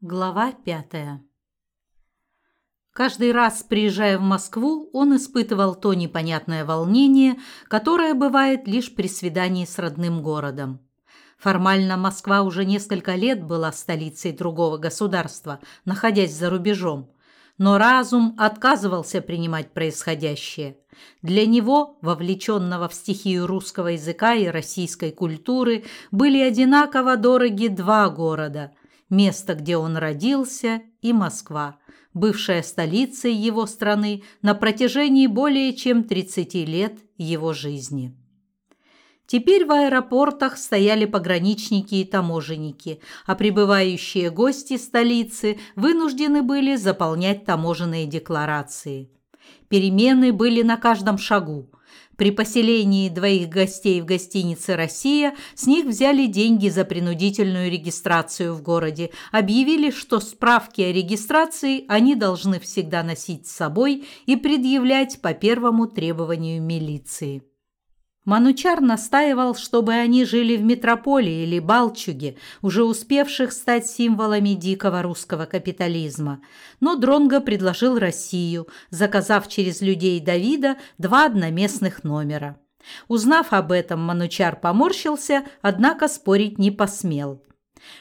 Глава пятая. Каждый раз, приезжая в Москву, он испытывал то непонятное волнение, которое бывает лишь при свидании с родным городом. Формально Москва уже несколько лет была столицей другого государства, находясь за рубежом, но разум отказывался принимать происходящее. Для него, вовлеченного в стихию русского языка и российской культуры, были одинаково дороги два города – место, где он родился, и Москва, бывшая столицей его страны на протяжении более чем 30 лет его жизни. Теперь в аэропортах стояли пограничники и таможенники, а прибывающие гости столицы вынуждены были заполнять таможенные декларации. Перемены были на каждом шагу. При поселении двоих гостей в гостинице «Россия» с них взяли деньги за принудительную регистрацию в городе, объявили, что справки о регистрации они должны всегда носить с собой и предъявлять по первому требованию милиции. Манучар настаивал, чтобы они жили в метрополии или Балчуге, уже успевших стать символами дикого русского капитализма. Но Дронго предложил Россию, заказав через людей Давида два одноместных номера. Узнав об этом, Манучар поморщился, однако спорить не посмел.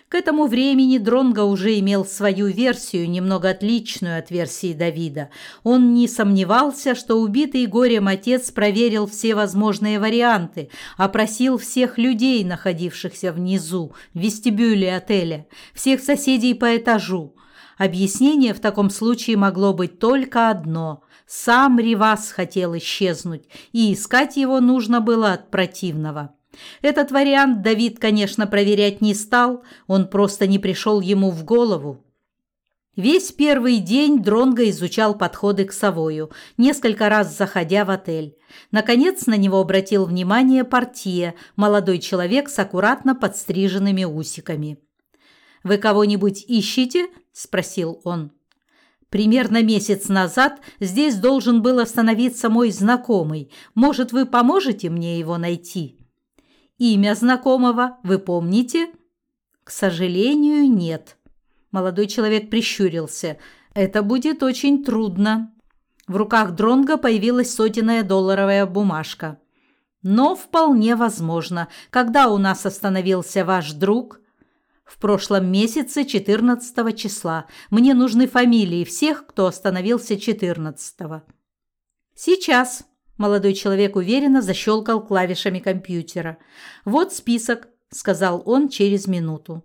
К этому времени Дронго уже имел свою версию, немного отличную от версии Давида. Он не сомневался, что убитый горем отец проверил все возможные варианты, опросил всех людей, находившихся внизу, в вестибюле отеля, всех соседей по этажу. Объяснение в таком случае могло быть только одно – сам Ривас хотел исчезнуть, и искать его нужно было от противного. Этот вариант Давид, конечно, проверять не стал, он просто не пришел ему в голову. Весь первый день Дронго изучал подходы к Савою, несколько раз заходя в отель. Наконец на него обратил внимание портье, молодой человек с аккуратно подстриженными усиками. «Вы кого-нибудь ищете?» – спросил он. «Примерно месяц назад здесь должен был остановиться мой знакомый. Может, вы поможете мне его найти?» Имя знакомого вы помните? К сожалению, нет. Молодой человек прищурился. Это будет очень трудно. В руках Дронга появилась сотенная долларовая бумажка. Но вполне возможно. Когда у нас остановился ваш друг? В прошлом месяце 14 числа. Мне нужны фамилии всех, кто остановился 14. -го. Сейчас. Молодой человек уверенно защелкал клавишами компьютера. «Вот список», – сказал он через минуту.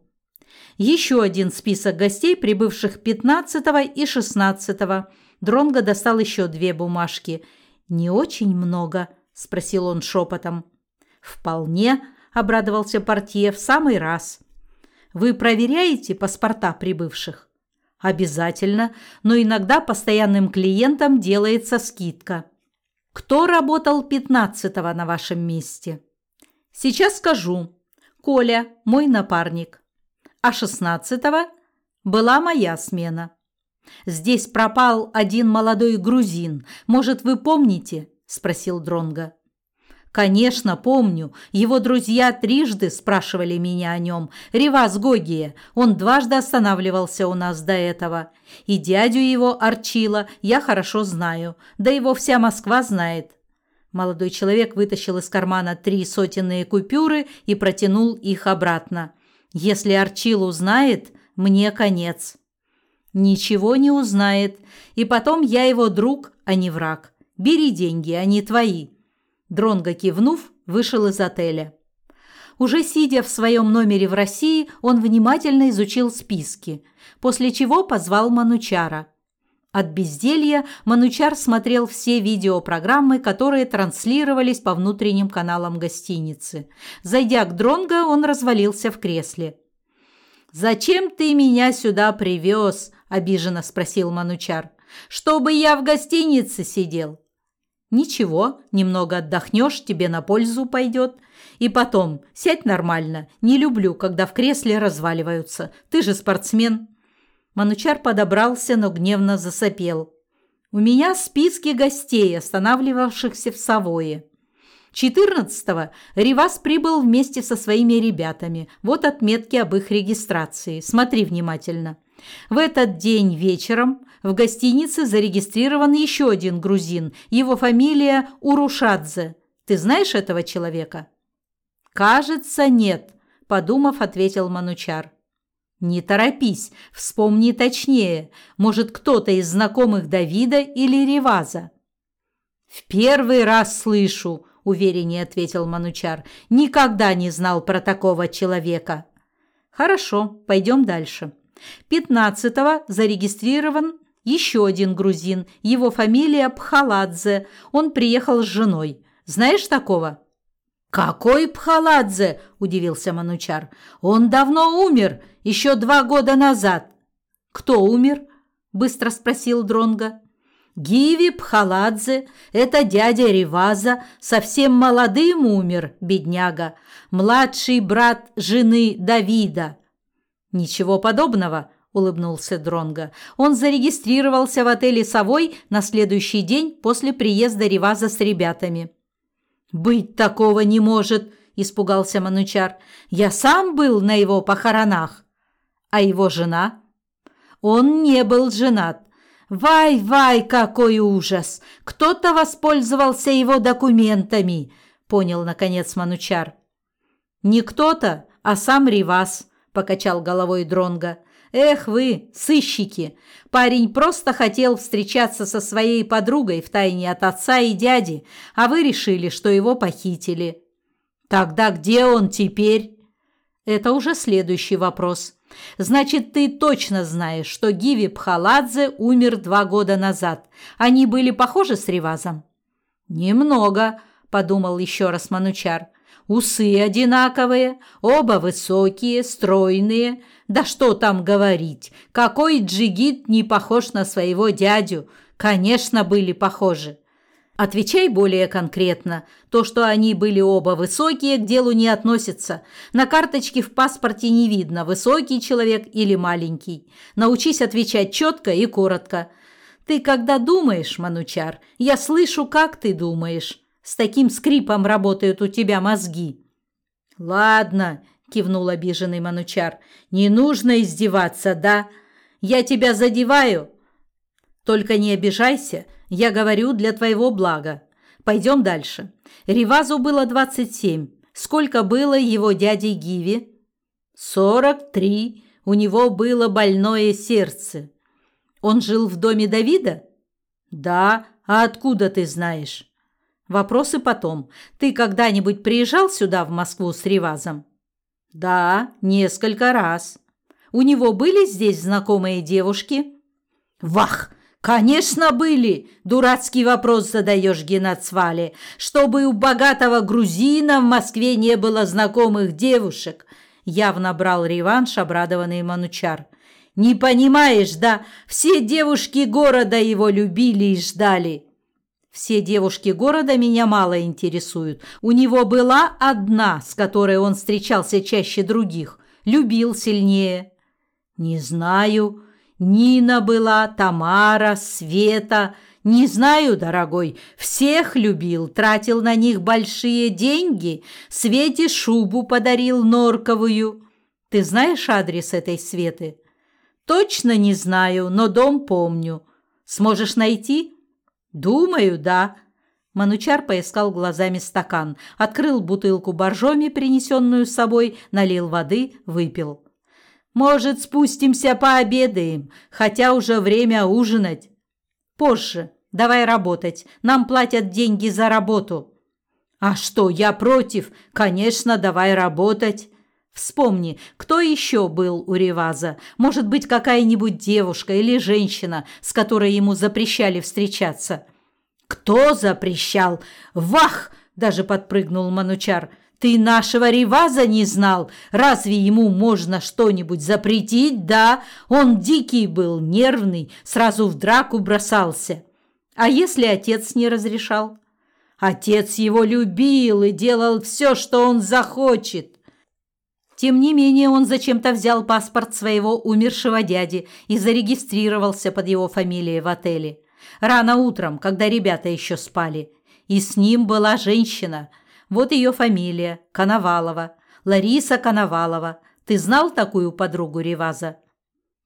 Еще один список гостей, прибывших 15 и 16 -го. Дронго достал еще две бумажки. «Не очень много?» – спросил он шепотом. «Вполне», – обрадовался портье, – «в самый раз». «Вы проверяете паспорта прибывших?» «Обязательно, но иногда постоянным клиентам делается скидка». Кто работал пятнадцатого на вашем месте? Сейчас скажу. Коля, мой напарник. А шестнадцатого была моя смена. Здесь пропал один молодой грузин. Может, вы помните? спросил Дронга. «Конечно, помню. Его друзья трижды спрашивали меня о нем. Ривас Гогия. Он дважды останавливался у нас до этого. И дядю его, Арчила, я хорошо знаю. Да его вся Москва знает». Молодой человек вытащил из кармана три сотенные купюры и протянул их обратно. «Если Арчил узнает, мне конец». «Ничего не узнает. И потом я его друг, а не враг. Бери деньги, они твои». Дронго кивнув, вышел из отеля. Уже сидя в своем номере в России, он внимательно изучил списки, после чего позвал Манучара. От безделья Манучар смотрел все видеопрограммы, которые транслировались по внутренним каналам гостиницы. Зайдя к Дронго, он развалился в кресле. «Зачем ты меня сюда привез?» – обиженно спросил Манучар. «Чтобы я в гостинице сидел. Ничего, немного отдохнешь, тебе на пользу пойдет. И потом, сядь нормально. Не люблю, когда в кресле разваливаются. Ты же спортсмен. Манучар подобрался, но гневно засопел. У меня списки гостей, останавливавшихся в Савое. 14-го Ривас прибыл вместе со своими ребятами. Вот отметки об их регистрации. Смотри внимательно. В этот день вечером в гостинице зарегистрирован еще один грузин. Его фамилия Урушадзе. Ты знаешь этого человека? Кажется, нет, подумав, ответил Манучар. Не торопись, вспомни точнее. Может, кто-то из знакомых Давида или Реваза? В первый раз слышу, увереннее ответил Манучар. Никогда не знал про такого человека. Хорошо, пойдем дальше. Пятнадцатого зарегистрирован еще один грузин. Его фамилия Пхаладзе. Он приехал с женой. Знаешь такого? «Какой Пхаладзе?» – удивился Манучар. «Он давно умер, еще два года назад». «Кто умер?» – быстро спросил Дронга. «Гиви Пхаладзе – это дядя Риваза, совсем молодым умер, бедняга, младший брат жены Давида». «Ничего подобного», – улыбнулся Дронга. «Он зарегистрировался в отеле «Совой» на следующий день после приезда Риваза с ребятами». «Быть такого не может!» – испугался Манучар. «Я сам был на его похоронах». «А его жена?» «Он не был женат. Вай-вай, какой ужас! Кто-то воспользовался его документами!» – понял, наконец, Манучар. «Не кто-то, а сам Ривас», – покачал головой Дронга. «Эх вы, сыщики! Парень просто хотел встречаться со своей подругой втайне от отца и дяди, а вы решили, что его похитили». «Тогда где он теперь?» «Это уже следующий вопрос. Значит, ты точно знаешь, что Гиви Пхаладзе умер два года назад. Они были похожи с Ривазом?» «Немного», – подумал еще раз Манучар. Усы одинаковые, оба высокие, стройные. Да что там говорить, какой джигит не похож на своего дядю? Конечно, были похожи. Отвечай более конкретно. То, что они были оба высокие, к делу не относится. На карточке в паспорте не видно, высокий человек или маленький. Научись отвечать четко и коротко. Ты когда думаешь, Манучар, я слышу, как ты думаешь. С таким скрипом работают у тебя мозги. Ладно, кивнул обиженный Манучар. Не нужно издеваться, да? Я тебя задеваю. Только не обижайся, я говорю для твоего блага. Пойдем дальше. Ривазу было двадцать семь. Сколько было его дяде Гиви? Сорок три. У него было больное сердце. Он жил в доме Давида? Да. А откуда ты знаешь? Вопросы потом. Ты когда-нибудь приезжал сюда, в Москву, с Ривазом? Да, несколько раз. У него были здесь знакомые девушки? Вах! Конечно, были. Дурацкий вопрос задаешь, Геннадсвали. Чтобы у богатого грузина в Москве не было знакомых девушек. Явно брал реванш обрадованный Манучар. Не понимаешь, да? Все девушки города его любили и ждали. Все девушки города меня мало интересуют. У него была одна, с которой он встречался чаще других. Любил сильнее. Не знаю. Нина была, Тамара, Света. Не знаю, дорогой. Всех любил, тратил на них большие деньги. Свете шубу подарил норковую. Ты знаешь адрес этой Светы? Точно не знаю, но дом помню. Сможешь найти? «Думаю, да». Манучар поискал глазами стакан, открыл бутылку боржоми, принесенную с собой, налил воды, выпил. «Может, спустимся пообедаем, хотя уже время ужинать?» «Позже. Давай работать. Нам платят деньги за работу». «А что, я против? Конечно, давай работать». Вспомни, кто еще был у Реваза? Может быть, какая-нибудь девушка или женщина, с которой ему запрещали встречаться? Кто запрещал? Вах! Даже подпрыгнул Манучар. Ты нашего Реваза не знал? Разве ему можно что-нибудь запретить? Да, он дикий был, нервный, сразу в драку бросался. А если отец не разрешал? Отец его любил и делал все, что он захочет. Тем не менее, он зачем-то взял паспорт своего умершего дяди и зарегистрировался под его фамилией в отеле. Рано утром, когда ребята еще спали. И с ним была женщина. Вот ее фамилия – Коновалова. Лариса Коновалова. Ты знал такую подругу Реваза?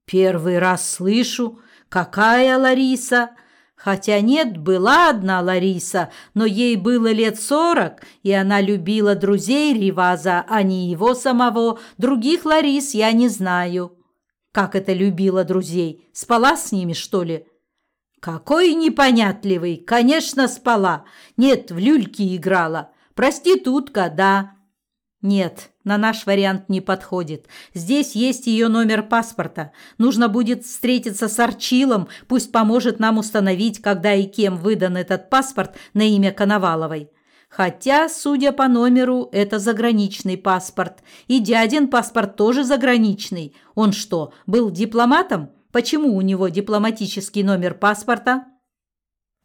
Первый раз слышу. Какая Лариса? Хотя нет, была одна Лариса, но ей было лет сорок, и она любила друзей Риваза, а не его самого. Других Ларис я не знаю. Как это любила друзей? Спала с ними, что ли? Какой непонятливый! Конечно, спала. Нет, в люльки играла. Проститутка, да. Нет, на наш вариант не подходит. Здесь есть ее номер паспорта. Нужно будет встретиться с Арчилом, пусть поможет нам установить, когда и кем выдан этот паспорт на имя Коноваловой. Хотя, судя по номеру, это заграничный паспорт. И дядин паспорт тоже заграничный. Он что, был дипломатом? Почему у него дипломатический номер паспорта?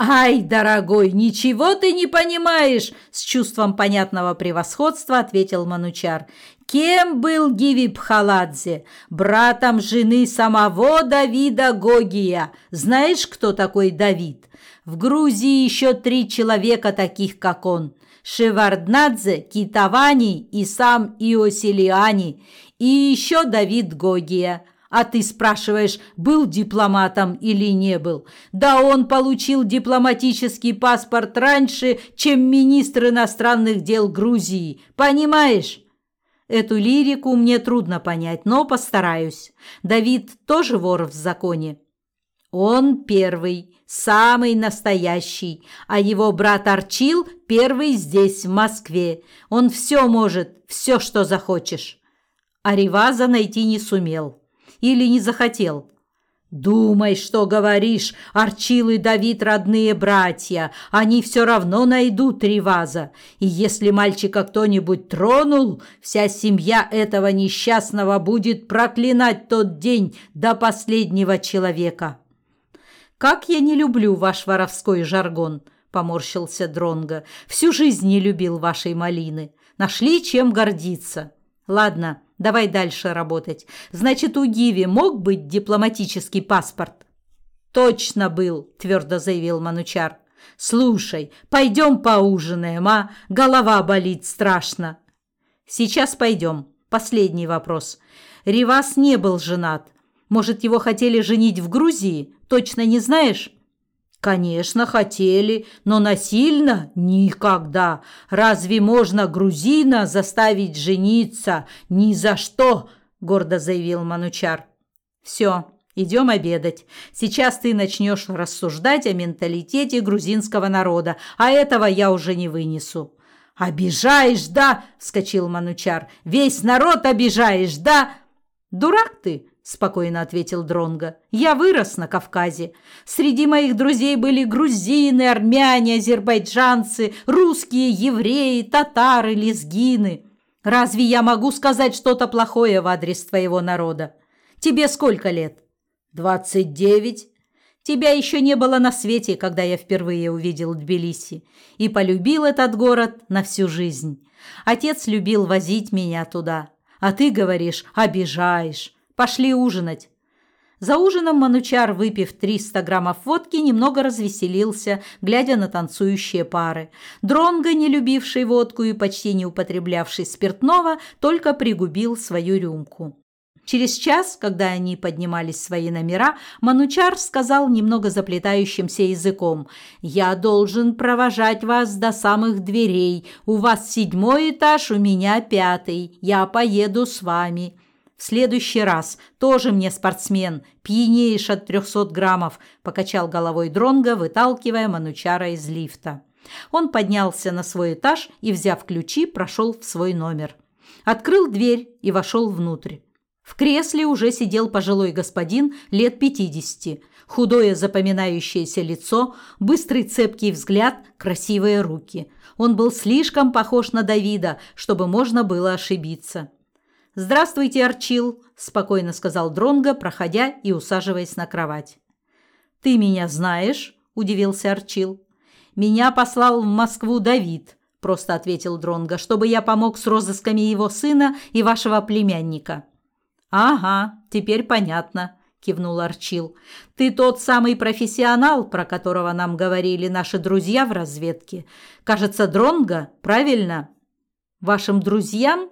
«Ай, дорогой, ничего ты не понимаешь!» С чувством понятного превосходства ответил Манучар. «Кем был Гиви Пхаладзе? Братом жены самого Давида Гогия. Знаешь, кто такой Давид? В Грузии еще три человека таких, как он. Шеварднадзе, Китавани и сам Иосилиани. И еще Давид Гогия. А ты спрашиваешь, был дипломатом или не был? Да он получил дипломатический паспорт раньше, чем министр иностранных дел Грузии. Понимаешь? Эту лирику мне трудно понять, но постараюсь. Давид тоже вор в законе. Он первый, самый настоящий, а его брат Арчил первый здесь, в Москве. Он все может, все, что захочешь. А Риваза найти не сумел или не захотел. «Думай, что говоришь, Арчил и Давид родные братья, они все равно найдут Риваза, и если мальчика кто-нибудь тронул, вся семья этого несчастного будет проклинать тот день до последнего человека». «Как я не люблю ваш воровской жаргон», — поморщился Дронго. «Всю жизнь не любил вашей малины. Нашли чем гордиться. Ладно, Давай дальше работать. Значит, у Гиви мог быть дипломатический паспорт? Точно был, твердо заявил Манучар. Слушай, пойдем поужинаем, а? Голова болит страшно. Сейчас пойдем. Последний вопрос. Ривас не был женат. Может, его хотели женить в Грузии? Точно не знаешь? Конечно, хотели, но насильно никогда. Разве можно грузина заставить жениться? Ни за что, гордо заявил Манучар. Все, идем обедать. Сейчас ты начнешь рассуждать о менталитете грузинского народа, а этого я уже не вынесу. «Обижаешь, да?» – вскочил Манучар. «Весь народ обижаешь, да?» «Дурак ты!» – спокойно ответил Дронга. «Я вырос на Кавказе. Среди моих друзей были грузины, армяне, азербайджанцы, русские, евреи, татары, лезгины. Разве я могу сказать что-то плохое в адрес твоего народа? Тебе сколько лет?» «Двадцать девять». Тебя еще не было на свете, когда я впервые увидел Тбилиси, и полюбил этот город на всю жизнь. Отец любил возить меня туда, а ты говоришь, обижаешь. Пошли ужинать. За ужином Манучар, выпив 300 граммов водки, немного развеселился, глядя на танцующие пары. Дронго, не любивший водку и почти не употреблявший спиртного, только пригубил свою рюмку. Через час, когда они поднимались в свои номера, Манучар сказал немного заплетающимся языком «Я должен провожать вас до самых дверей. У вас седьмой этаж, у меня пятый. Я поеду с вами». В следующий раз тоже мне спортсмен, пьянеешь от трехсот граммов, покачал головой Дронга, выталкивая Манучара из лифта. Он поднялся на свой этаж и, взяв ключи, прошел в свой номер. Открыл дверь и вошел внутрь. В кресле уже сидел пожилой господин лет пятидесяти. Худое запоминающееся лицо, быстрый цепкий взгляд, красивые руки. Он был слишком похож на Давида, чтобы можно было ошибиться. «Здравствуйте, Арчил», – спокойно сказал Дронго, проходя и усаживаясь на кровать. «Ты меня знаешь?» – удивился Арчил. «Меня послал в Москву Давид», – просто ответил Дронго, «чтобы я помог с розысками его сына и вашего племянника». «Ага, теперь понятно», – кивнул Арчил. «Ты тот самый профессионал, про которого нам говорили наши друзья в разведке. Кажется, Дронго, правильно?» «Вашим друзьям?»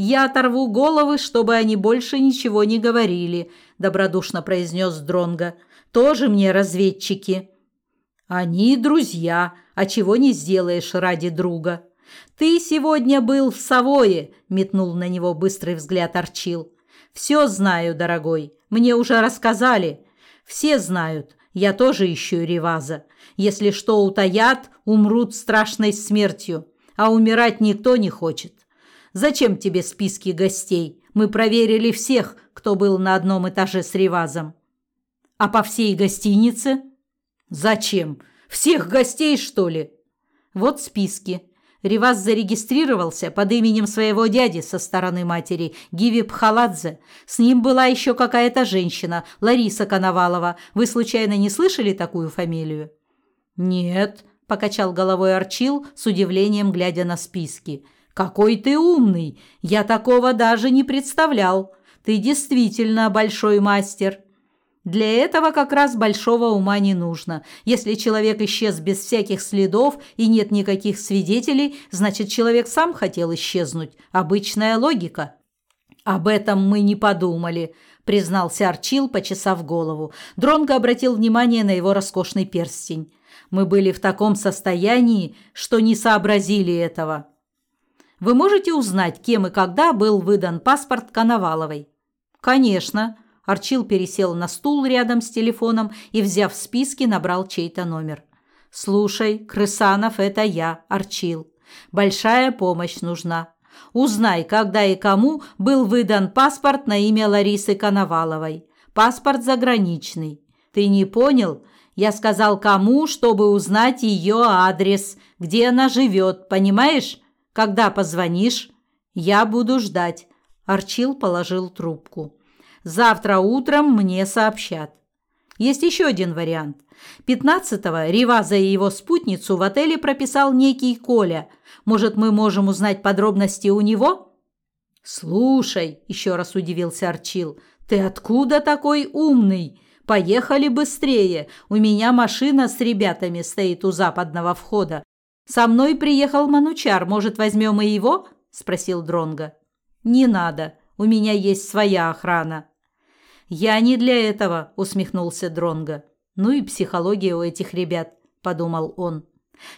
Я оторву головы, чтобы они больше ничего не говорили, добродушно произнес Дронга. Тоже мне разведчики. Они друзья, а чего не сделаешь ради друга. Ты сегодня был в Савое, метнул на него быстрый взгляд Арчил. Все знаю, дорогой. Мне уже рассказали. Все знают. Я тоже ищу Реваза. Если что утаят, умрут страшной смертью. А умирать никто не хочет. Зачем тебе списки гостей? Мы проверили всех, кто был на одном этаже с Ревазом. А по всей гостинице? Зачем? Всех гостей, что ли? Вот списки. Ривас зарегистрировался под именем своего дяди со стороны матери, Гиви Пхаладзе. С ним была еще какая-то женщина, Лариса Коновалова. Вы случайно не слышали такую фамилию? Нет, покачал головой Арчил с удивлением глядя на списки. Какой ты умный! Я такого даже не представлял. Ты действительно большой мастер. Для этого как раз большого ума не нужно. Если человек исчез без всяких следов и нет никаких свидетелей, значит, человек сам хотел исчезнуть. Обычная логика. Об этом мы не подумали, признался Арчил, почесав голову. Дронго обратил внимание на его роскошный перстень. Мы были в таком состоянии, что не сообразили этого. Вы можете узнать, кем и когда был выдан паспорт Коноваловой? Конечно. Арчил пересел на стул рядом с телефоном и, взяв списки, набрал чей-то номер. «Слушай, Крысанов, это я, Арчил. Большая помощь нужна. Узнай, когда и кому был выдан паспорт на имя Ларисы Коноваловой. Паспорт заграничный. Ты не понял? Я сказал кому, чтобы узнать ее адрес, где она живет, понимаешь? Когда позвонишь, я буду ждать. Арчил положил трубку. Завтра утром мне сообщат. Есть еще один вариант. 15-го Риваза и его спутницу в отеле прописал некий Коля. Может, мы можем узнать подробности у него? Слушай, еще раз удивился Арчил. Ты откуда такой умный? Поехали быстрее. У меня машина с ребятами стоит у западного входа. Со мной приехал Манучар, может, возьмем и его? спросил Дронга. Не надо, у меня есть своя охрана. Я не для этого, усмехнулся Дронга. Ну и психология у этих ребят, подумал он.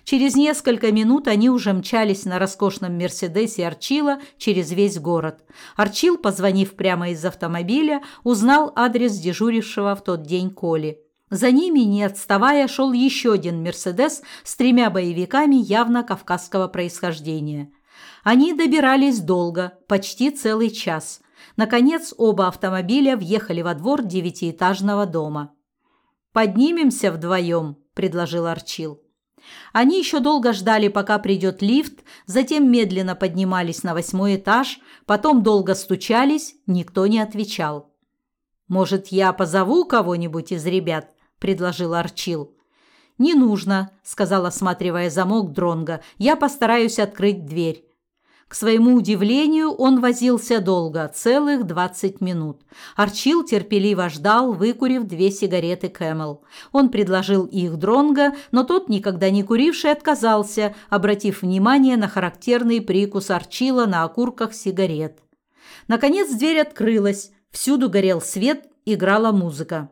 Через несколько минут они уже мчались на роскошном Мерседесе Арчила через весь город. Арчил, позвонив прямо из автомобиля, узнал адрес дежурившего в тот день Коли. За ними, не отставая, шел еще один «Мерседес» с тремя боевиками явно кавказского происхождения. Они добирались долго, почти целый час. Наконец, оба автомобиля въехали во двор девятиэтажного дома. «Поднимемся вдвоем», – предложил Арчил. Они еще долго ждали, пока придет лифт, затем медленно поднимались на восьмой этаж, потом долго стучались, никто не отвечал. «Может, я позову кого-нибудь из ребят?» Предложил Арчил. Не нужно, сказал, осматривая замок Дронго. Я постараюсь открыть дверь. К своему удивлению, он возился долго, целых двадцать минут. Арчил терпеливо ждал, выкурив две сигареты Camel. Он предложил их Дронго, но тот, никогда не куривший, отказался, обратив внимание на характерный прикус Арчила на окурках сигарет. Наконец дверь открылась, всюду горел свет, играла музыка.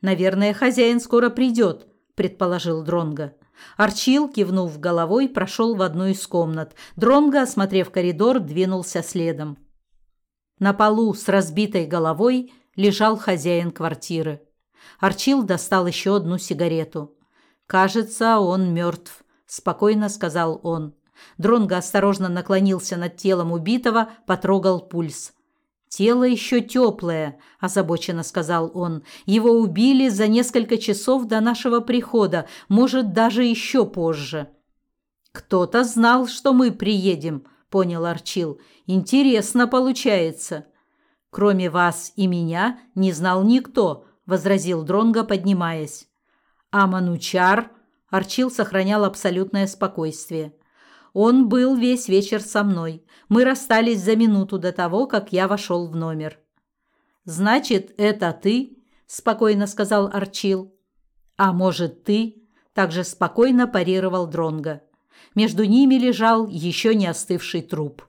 Наверное, хозяин скоро придет, предположил Дронга. Арчил, кивнув головой, прошел в одну из комнат. Дронга, осмотрев коридор, двинулся следом. На полу с разбитой головой лежал хозяин квартиры. Арчил достал еще одну сигарету. «Кажется, он мертв», – спокойно сказал он. Дронго осторожно наклонился над телом убитого, потрогал пульс. «Тело еще теплое», – озабоченно сказал он. «Его убили за несколько часов до нашего прихода, может, даже еще позже». «Кто-то знал, что мы приедем», – понял Арчил. «Интересно получается». «Кроме вас и меня не знал никто», – возразил Дронго, поднимаясь. «А Манучар?» – Арчил сохранял абсолютное спокойствие. Он был весь вечер со мной. Мы расстались за минуту до того, как я вошел в номер. «Значит, это ты?» – спокойно сказал Арчил. «А может, ты?» – также спокойно парировал Дронга. Между ними лежал еще не остывший труп.